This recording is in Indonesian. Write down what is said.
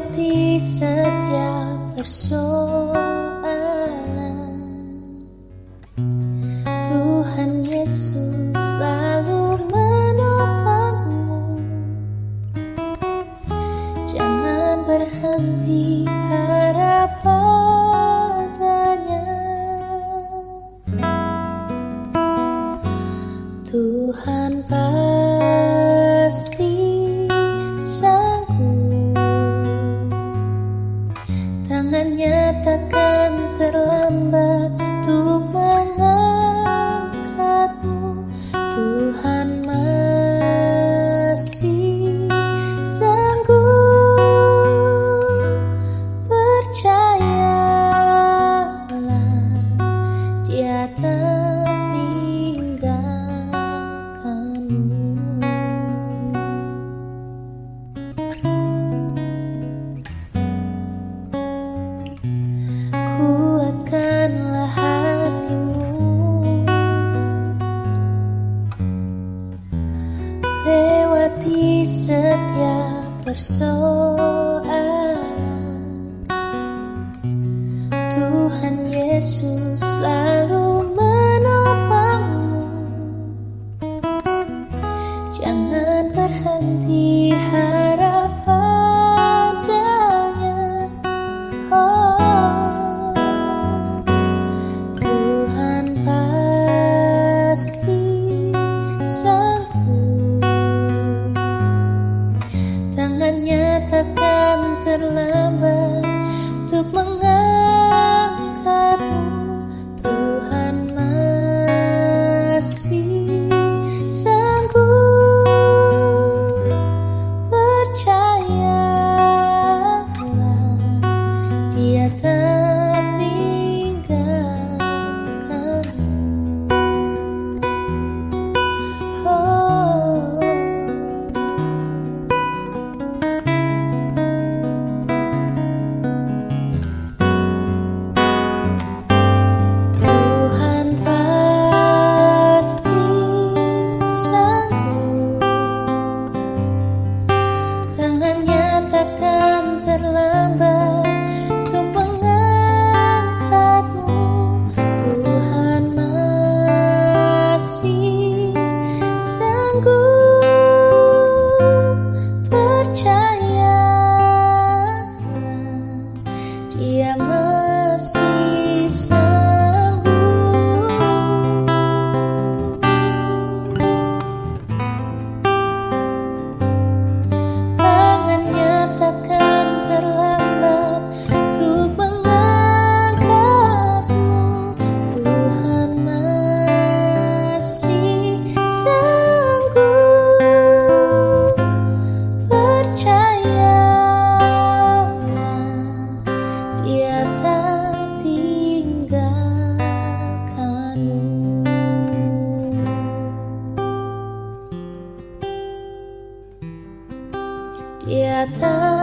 hati setiap persoalan. Tuhan Yesus selalu menopangmu. Jangan berhenti harapan Jangan nyatakan terlambat untuk mengerti persoalan Tuhan Yesus that love. ku 的